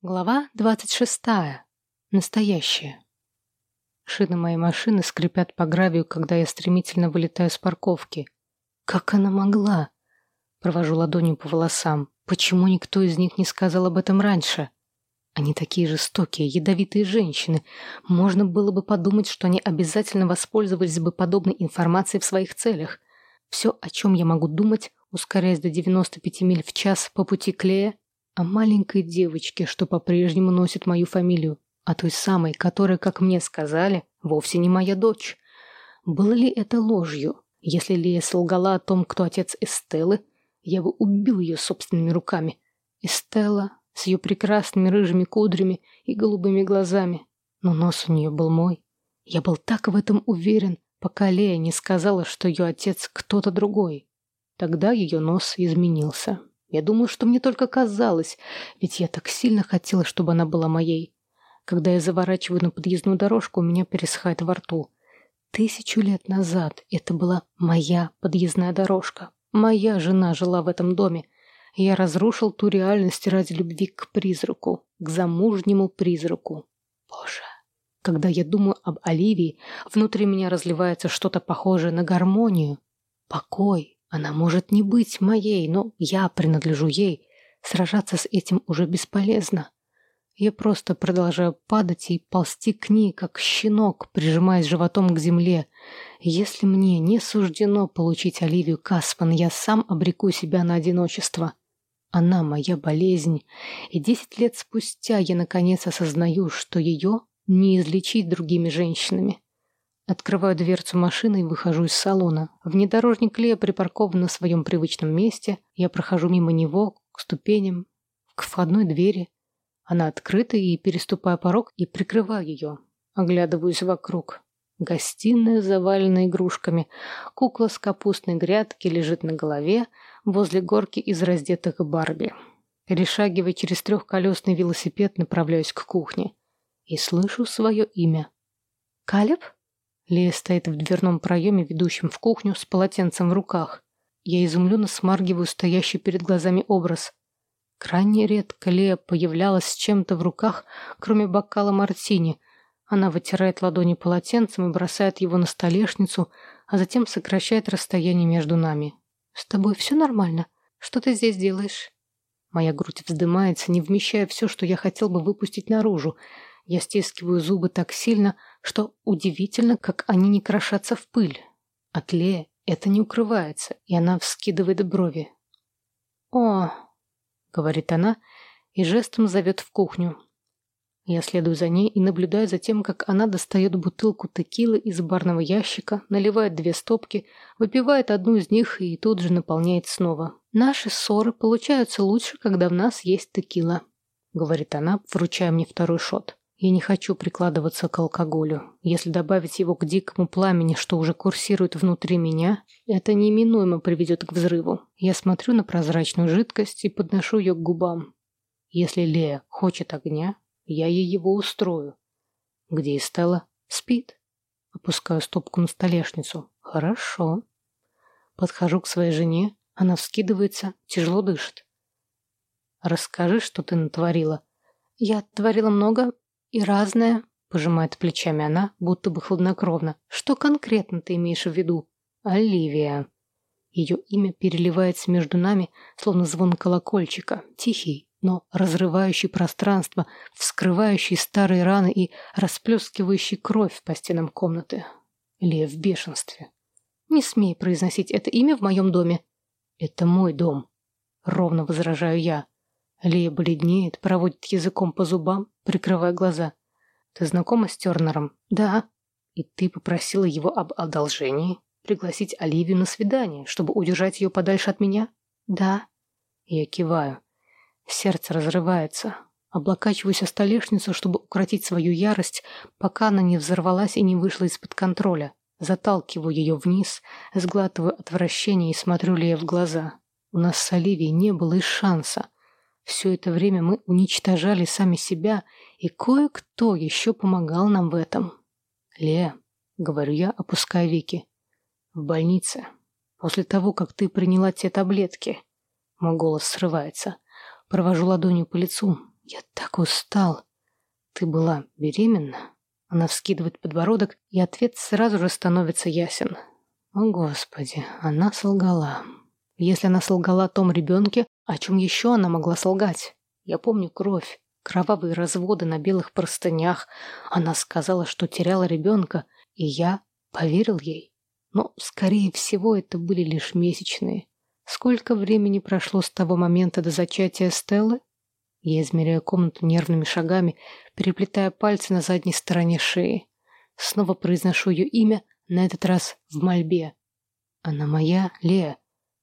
Глава двадцать шестая. Настоящая. Шины моей машины скрипят по гравию, когда я стремительно вылетаю с парковки. Как она могла? Провожу ладонью по волосам. Почему никто из них не сказал об этом раньше? Они такие жестокие, ядовитые женщины. Можно было бы подумать, что они обязательно воспользовались бы подобной информацией в своих целях. Все, о чем я могу думать, ускоряясь до 95 миль в час по пути к Лее, о маленькой девочке, что по-прежнему носит мою фамилию, о той самой, которая, как мне сказали, вовсе не моя дочь. Было ли это ложью? Если Лия солгала о том, кто отец Эстеллы, я бы убил ее собственными руками. Эстелла с ее прекрасными рыжими кудрями и голубыми глазами. Но нос у нее был мой. Я был так в этом уверен, пока Лея не сказала, что ее отец кто-то другой. Тогда ее нос изменился. Я думаю, что мне только казалось, ведь я так сильно хотела, чтобы она была моей. Когда я заворачиваю на подъездную дорожку, у меня пересыхает во рту. Тысячу лет назад это была моя подъездная дорожка. Моя жена жила в этом доме. Я разрушил ту реальность ради любви к призраку, к замужнему призраку. Боже. Когда я думаю об Оливии, внутри меня разливается что-то похожее на гармонию. Покой, она может не быть моей, но я принадлежу ей. Сражаться с этим уже бесполезно. Я просто продолжаю падать и ползти к ней, как щенок, прижимаясь животом к земле. Если мне не суждено получить Оливию Каспан, я сам обреку себя на одиночество. Она моя болезнь, и десять лет спустя я наконец осознаю, что ее не излечить другими женщинами. Открываю дверцу машины и выхожу из салона. Внедорожник Лея припаркован на своем привычном месте. Я прохожу мимо него, к ступеням, к входной двери. Она открыта, и переступаю порог и прикрываю ее. Оглядываюсь вокруг. Гостиная завалена игрушками. Кукла с капустной грядки лежит на голове возле горки из раздетых Барби. Перешагивая через трехколесный велосипед, направляюсь к кухне. И слышу свое имя. «Калеб?» Лея стоит в дверном проеме, ведущем в кухню, с полотенцем в руках. Я изумленно смаргиваю стоящий перед глазами образ. Крайне редко Лея появлялась с чем-то в руках, кроме бокала мартини. Она вытирает ладони полотенцем и бросает его на столешницу, а затем сокращает расстояние между нами. «С тобой все нормально? Что ты здесь делаешь?» Моя грудь вздымается, не вмещая все, что я хотел бы выпустить наружу. Я стискиваю зубы так сильно, что удивительно, как они не крошатся в пыль. От Лея это не укрывается, и она вскидывает брови. «О!» — говорит она и жестом зовет в кухню. Я следую за ней и наблюдаю за тем, как она достает бутылку текилы из барного ящика, наливает две стопки, выпивает одну из них и тут же наполняет снова. «Наши ссоры получаются лучше, когда в нас есть текила», — говорит она, вручая мне второй шот. Я не хочу прикладываться к алкоголю. Если добавить его к дикому пламени, что уже курсирует внутри меня, это неминуемо приведет к взрыву. Я смотрю на прозрачную жидкость и подношу ее к губам. Если Лея хочет огня, я ей его устрою. Где и стала? Спит. Опускаю стопку на столешницу. Хорошо. Подхожу к своей жене. Она вскидывается, тяжело дышит. Расскажи, что ты натворила. Я творила много, «И разное», — пожимает плечами она, будто бы хладнокровно. «Что конкретно ты имеешь в виду?» «Оливия». Ее имя переливается между нами, словно звон колокольчика, тихий, но разрывающий пространство, вскрывающий старые раны и расплескивающий кровь по стенам комнаты. Лия в бешенстве. «Не смей произносить это имя в моем доме». «Это мой дом», — ровно возражаю я. Лия бледнеет, проводит языком по зубам, прикрывая глаза. «Ты знакома с Тернером?» «Да». «И ты попросила его об одолжении? Пригласить Оливию на свидание, чтобы удержать ее подальше от меня?» «Да». Я киваю. Сердце разрывается. Облокачиваюсь о столешницу, чтобы укротить свою ярость, пока она не взорвалась и не вышла из-под контроля. Заталкиваю ее вниз, сглатываю отвращение и смотрю Лея в глаза. У нас с Оливией не было и шанса. Все это время мы уничтожали сами себя, и кое-кто еще помогал нам в этом. «Лея», — говорю я, опуская веки, — «в больнице, после того, как ты приняла те таблетки». Мой голос срывается. Провожу ладонью по лицу. Я так устал. Ты была беременна? Она вскидывает подбородок, и ответ сразу же становится ясен. О, Господи, она солгала. Если она солгала о том ребенке, о чем еще она могла солгать? Я помню кровь, кровавые разводы на белых простынях. Она сказала, что теряла ребенка, и я поверил ей. Но, скорее всего, это были лишь месячные. Сколько времени прошло с того момента до зачатия Стеллы? Я измеряю комнату нервными шагами, переплетая пальцы на задней стороне шеи. Снова произношу ее имя, на этот раз в мольбе. Она моя, Лея.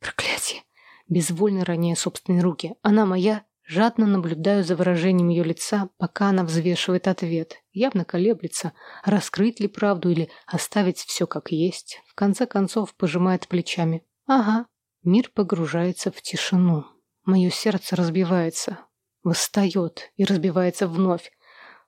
Проклятие. Безвольно роняя собственные руки. Она моя. Жадно наблюдаю за выражением ее лица, пока она взвешивает ответ. Явно колеблется, раскрыть ли правду или оставить все как есть. В конце концов пожимает плечами. Ага. Мир погружается в тишину. Мое сердце разбивается восстает и разбивается вновь.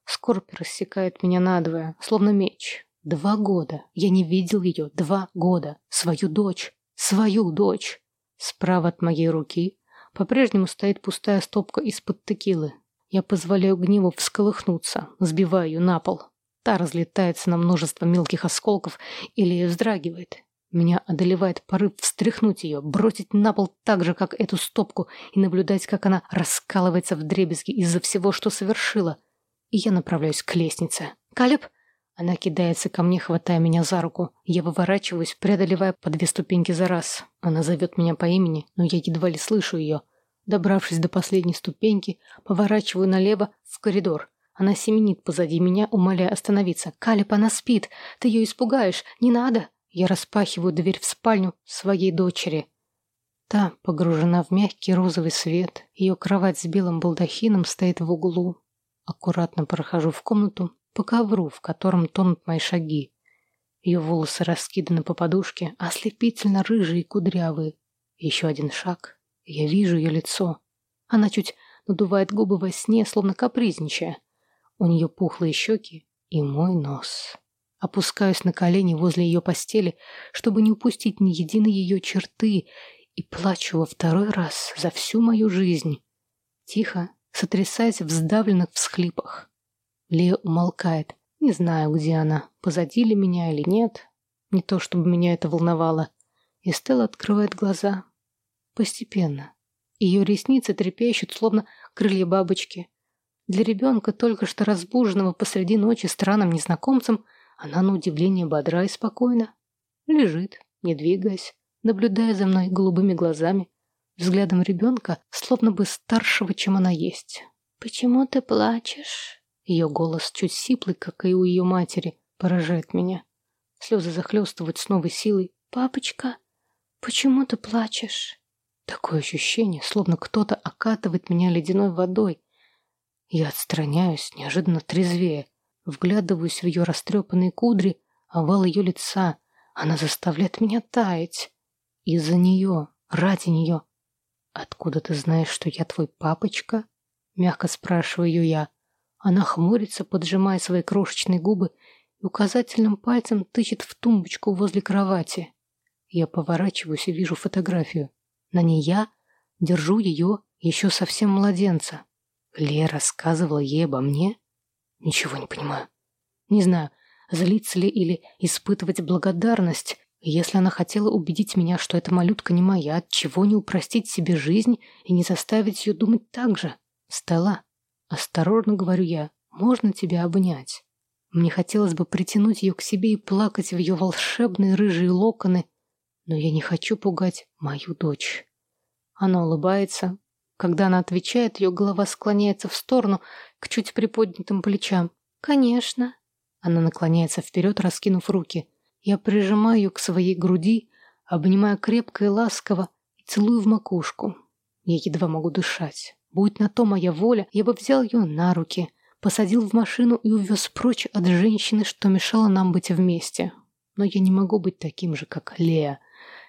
Скорбь рассекает меня надвое, словно меч. Два года. Я не видел ее. Два года. Свою дочь. Свою дочь. Справа от моей руки по-прежнему стоит пустая стопка из-под текилы. Я позволяю гневу всколыхнуться, сбиваю ее на пол. Та разлетается на множество мелких осколков или вздрагивает. Меня одолевает порыв встряхнуть ее, бросить на пол так же, как эту стопку, и наблюдать, как она раскалывается в дребезги из-за всего, что совершила. И я направляюсь к лестнице. «Калеб!» Она кидается ко мне, хватая меня за руку. Я выворачиваюсь, преодолевая по две ступеньки за раз. Она зовет меня по имени, но я едва ли слышу ее. Добравшись до последней ступеньки, поворачиваю налево в коридор. Она семенит позади меня, умоляя остановиться. «Калеб, она спит! Ты ее испугаешь! Не надо!» Я распахиваю дверь в спальню своей дочери. Та погружена в мягкий розовый свет. Ее кровать с белым балдахином стоит в углу. Аккуратно прохожу в комнату по ковру, в котором тонут мои шаги. Ее волосы раскиданы по подушке, ослепительно рыжие и кудрявые. Еще один шаг. Я вижу ее лицо. Она чуть надувает губы во сне, словно капризничая. У нее пухлые щеки и мой нос. Опускаюсь на колени возле ее постели, чтобы не упустить ни единой ее черты, и плачу во второй раз за всю мою жизнь. Тихо, сотрясаясь в сдавленных всхлипах. Лея умолкает. Не знаю, где она, позади ли меня или нет. Не то, чтобы меня это волновало. И открывает глаза. Постепенно. Ее ресницы трепещут, словно крылья бабочки. Для ребенка, только что разбуженного посреди ночи странным незнакомцем, она на удивление бодра и спокойна. Лежит, не двигаясь, наблюдая за мной голубыми глазами, взглядом ребенка, словно бы старшего, чем она есть. «Почему ты плачешь?» Ее голос чуть сиплый, как и у ее матери, поражает меня. Слезы захлестывают с новой силой. «Папочка, почему ты плачешь?» Такое ощущение, словно кто-то окатывает меня ледяной водой. Я отстраняюсь, неожиданно трезвее. Вглядываюсь в ее растрепанные кудри, овал ее лица. Она заставляет меня таять. Из-за нее, ради нее. «Откуда ты знаешь, что я твой папочка?» Мягко спрашиваю я. Она хмурится, поджимая свои крошечные губы и указательным пальцем тычет в тумбочку возле кровати. Я поворачиваюсь и вижу фотографию. На ней я держу ее еще совсем младенца. Лера рассказывала ей обо мне? Ничего не понимаю. Не знаю, злиться ли или испытывать благодарность. Если она хотела убедить меня, что эта малютка не моя, чего не упростить себе жизнь и не заставить ее думать так же? Стелла, осторожно говорю я, можно тебя обнять? Мне хотелось бы притянуть ее к себе и плакать в ее волшебные рыжие локоны, но я не хочу пугать мою дочь. Она улыбается, когда она отвечает, ее голова склоняется в сторону, к чуть приподнятым плечам. «Конечно». Она наклоняется вперед, раскинув руки. Я прижимаю ее к своей груди, обнимаю крепко и ласково и целую в макушку. Я едва могу дышать. Будь на то моя воля, я бы взял ее на руки, посадил в машину и увез прочь от женщины, что мешало нам быть вместе. Но я не могу быть таким же, как Лея.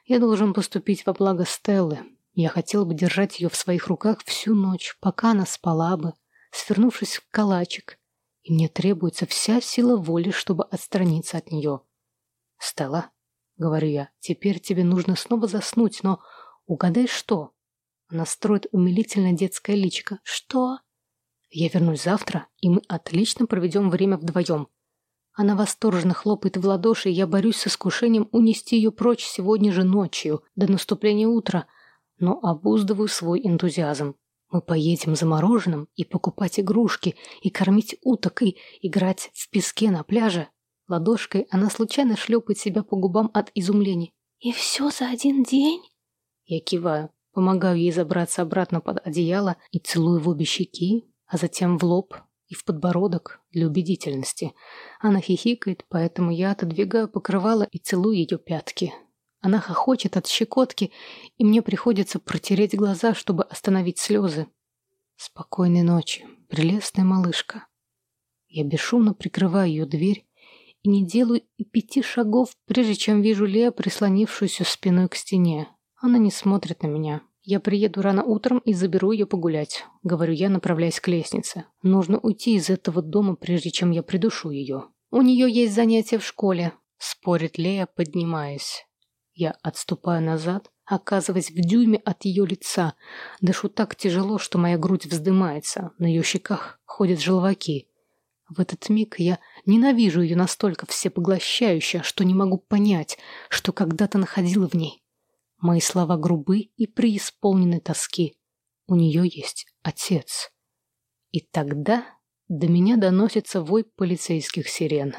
Я должен поступить во благо Стеллы, я хотел бы держать ее в своих руках всю ночь, пока она спала бы, свернувшись в калачик, и мне требуется вся сила воли, чтобы отстраниться от нее. «Стелла», — говорю я, — «теперь тебе нужно снова заснуть, но угадай что?» Она строит умилительно детское личико. «Что?» Я вернусь завтра, и мы отлично проведем время вдвоем. Она восторженно хлопает в ладоши, и я борюсь с искушением унести ее прочь сегодня же ночью, до наступления утра, но обуздываю свой энтузиазм. Мы поедем за мороженым и покупать игрушки, и кормить уток, и играть в песке на пляже. Ладошкой она случайно шлепает себя по губам от изумления. «И все за один день?» Я киваю, помогаю ей забраться обратно под одеяло и целую в обе щеки, а затем в лоб и в подбородок для убедительности. Она хихикает, поэтому я отодвигаю покрывало и целую ее пятки. Она хохочет от щекотки, и мне приходится протереть глаза, чтобы остановить слезы. Спокойной ночи, прелестная малышка. Я бесшумно прикрываю ее дверь и не делаю и пяти шагов, прежде чем вижу Лео, прислонившуюся спиной к стене. Она не смотрит на меня. Я приеду рано утром и заберу ее погулять, говорю я, направляясь к лестнице. Нужно уйти из этого дома, прежде чем я придушу ее. У нее есть занятия в школе, спорит Лея, поднимаясь. Я отступаю назад, оказываясь в дюйме от ее лица. Дышу так тяжело, что моя грудь вздымается, на ее щеках ходят желваки. В этот миг я ненавижу ее настолько всепоглощающе, что не могу понять, что когда-то находила в ней. Мои слова грубы и преисполнены тоски. У нее есть отец. И тогда до меня доносится вой полицейских сирен.